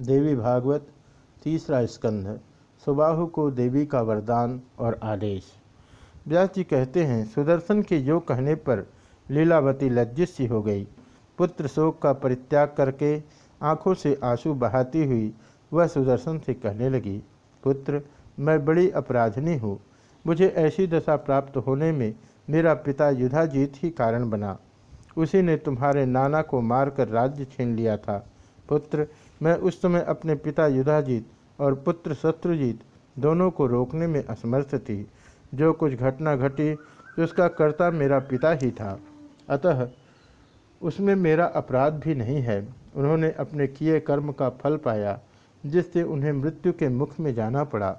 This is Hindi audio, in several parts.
देवी भागवत, तीसरा स्कंध, सुबाहु को देवी का वरदान और आदेश। व्यास जी कहते हैं, सुदर्शन के योग कहने पर लीलावती लज्जित सी हो गई। पुत्र शोक का परित्याग करके आँखों से आँसू बहाती हुई वह सुदर्शन से कहने लगी, पुत्र, मैं बड़ी अपराधनी हूँ। मुझे ऐसी दशा प्राप्त होने में मेरा पिता युधाजीत ही कारण बना। उसी ने तुम्हारे नाना को मारकर राज्य छीन लिया था। पुत्र मैं उस समय अपने पिता युधाजीत और पुत्र शत्रुजीत दोनों को रोकने में असमर्थ थी। जो कुछ घटना घटी, उसका कर्ता मेरा पिता ही था। अतः उसमें मेरा अपराध भी नहीं है। उन्होंने अपने किए कर्म का फल पाया, जिससे उन्हें मृत्यु के मुख में जाना पड़ा।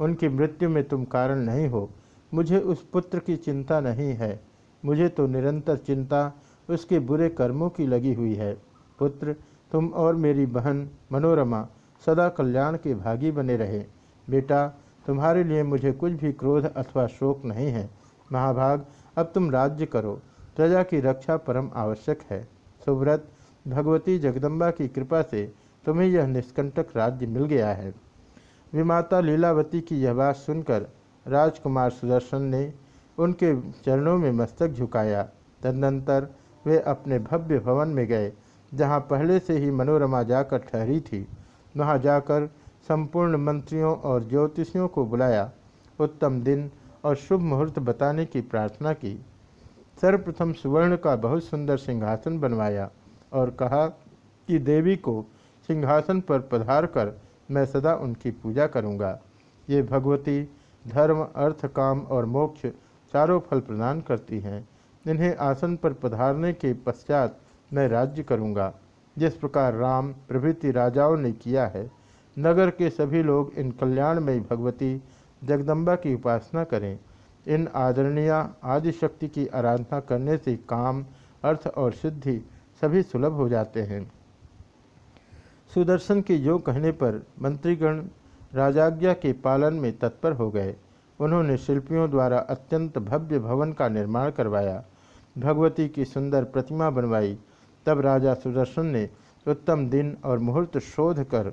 उनकी मृत्यु में तुम कारण नहीं हो। मुझे उस पुत्र की चिंता नहीं है। मुझे तो निरंतर चिंता, उसके बुरे कर्मों की लगी हुई है। पुत्र तुम और मेरी बहन मनोरमा सदा कल्याण के भागी बने रहे। बेटा, तुम्हारे लिए मुझे कुछ भी क्रोध अथवा शोक नहीं है। महाभाग, अब तुम राज्य करो। प्रजा की रक्षा परम आवश्यक है। सुव्रत, भगवती जगदम्बा की कृपा से तुम्हें यह निष्कंटक राज्य मिल गया है। विमाता लीलावती की यह बात सुनकर राजकुमार सुदर्शन ने उनके चरणों में मस्तक झुकाया। तदनंतर वे अपने भव्य भवन में गए। जहाँ पहले से ही मनोरमा जाकर ठहरी थी, वहाँ जाकर संपूर्ण मंत्रियों और ज्योतिषियों को बुलाया, उत्तम दिन और शुभ मुहूर्त बताने की प्रार्थना की। सर्वप्रथम सुवर्ण का बहुत सुंदर सिंहासन बनवाया और कहा कि देवी को सिंहासन पर पधार कर मैं सदा उनकी पूजा करूँगा। ये भगवती धर्म, अर्थ, काम और मोक्ष चारों फल प्रदान करती हैं। इन्हें आसन पर पधारने के पश्चात मैं राज्य करूँगा। जिस प्रकार राम प्रभृति राजाओं ने किया है, नगर के सभी लोग इन कल्याणमयी भगवती जगदम्बा की उपासना करें। इन आदरणीय आदिशक्ति की आराधना करने से काम, अर्थ और सिद्धि सभी सुलभ हो जाते हैं। सुदर्शन के योग कहने पर मंत्रीगण राजाज्ञा के पालन में तत्पर हो गए। उन्होंने शिल्पियों द्वारा अत्यंत भव्य भवन का निर्माण करवाया। भगवती की सुंदर प्रतिमा बनवाई। तब राजा सुदर्शन ने उत्तम दिन और मुहूर्त शोध कर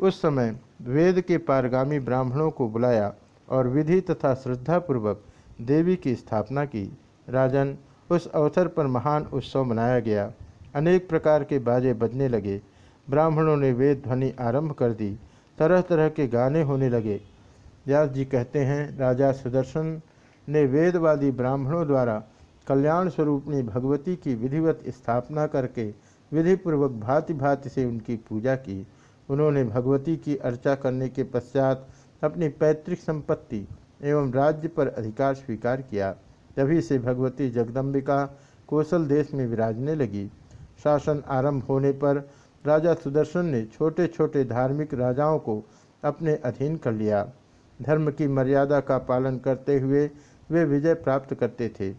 उस समय वेद के पारगामी ब्राह्मणों को बुलाया और विधि तथा श्रद्धापूर्वक देवी की स्थापना की। राजन, उस अवसर पर महान उत्सव मनाया गया। अनेक प्रकार के बाजे बजने लगे। ब्राह्मणों ने वेद ध्वनि आरंभ कर दी। तरह तरह के गाने होने लगे। व्यास जी कहते हैं, राजा सुदर्शन ने वेदवादी ब्राह्मणों द्वारा कल्याण स्वरूपणी भगवती की विधिवत स्थापना करके विधिपूर्वक भांति भांति से उनकी पूजा की। उन्होंने भगवती की अर्चा करने के पश्चात अपनी पैतृक संपत्ति एवं राज्य पर अधिकार स्वीकार किया। तभी से भगवती जगदम्बिका कौशल देश में विराजने लगी। शासन आरंभ होने पर राजा सुदर्शन ने छोटे छोटे धार्मिक राजाओं को अपने अधीन कर लिया। धर्म की मर्यादा का पालन करते हुए वे विजय प्राप्त करते थे।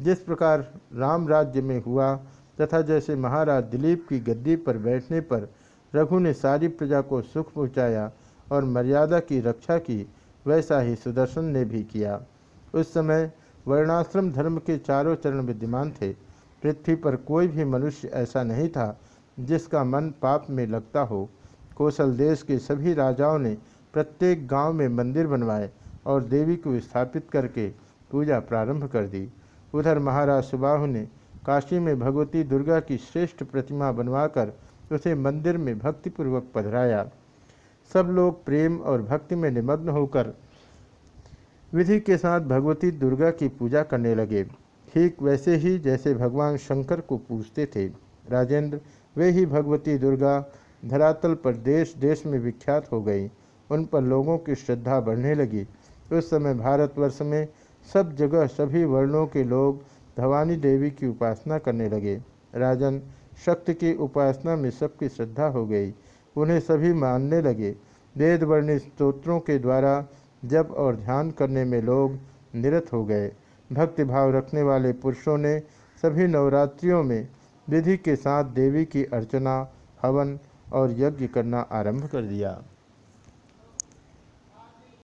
जिस प्रकार राम राज्य में हुआ, तथा जैसे महाराज दिलीप की गद्दी पर बैठने पर रघु ने सारी प्रजा को सुख पहुँचाया और मर्यादा की रक्षा की, वैसा ही सुदर्शन ने भी किया। उस समय वर्णाश्रम धर्म के चारों चरण विद्यमान थे। पृथ्वी पर कोई भी मनुष्य ऐसा नहीं था जिसका मन पाप में लगता हो। कौशल देश के सभी राजाओं ने प्रत्येक गाँव में मंदिर बनवाए और देवी को स्थापित करके पूजा प्रारंभ कर दी। उधर महाराज सुबाहु ने काशी में भगवती दुर्गा की श्रेष्ठ प्रतिमा बनवाकर उसे मंदिर में भक्तिपूर्वक पधराया। सब लोग प्रेम और भक्ति में निमग्न होकर विधि के साथ भगवती दुर्गा की पूजा करने लगे। ठीक वैसे ही जैसे भगवान शंकर को पूजते थे। राजेंद्र, वे ही भगवती दुर्गा, धरातल पर देश देश में विख्यात हो गई। उन पर लोगों की श्रद्धा बढ़ने लगी। उस समय भारतवर्ष में सब जगह सभी वर्णों के लोग भवानी देवी की उपासना करने लगे। राजन शक्ति की उपासना में सबकी श्रद्धा हो गई। उन्हें सभी मानने लगे। वेद वर्णि स्त्रोत्रों के द्वारा जप और ध्यान करने में लोग निरत हो गए। भक्तिभाव रखने वाले पुरुषों ने सभी नवरात्रियों में विधि के साथ देवी की अर्चना, हवन और यज्ञ करना आरंभ कर दिया।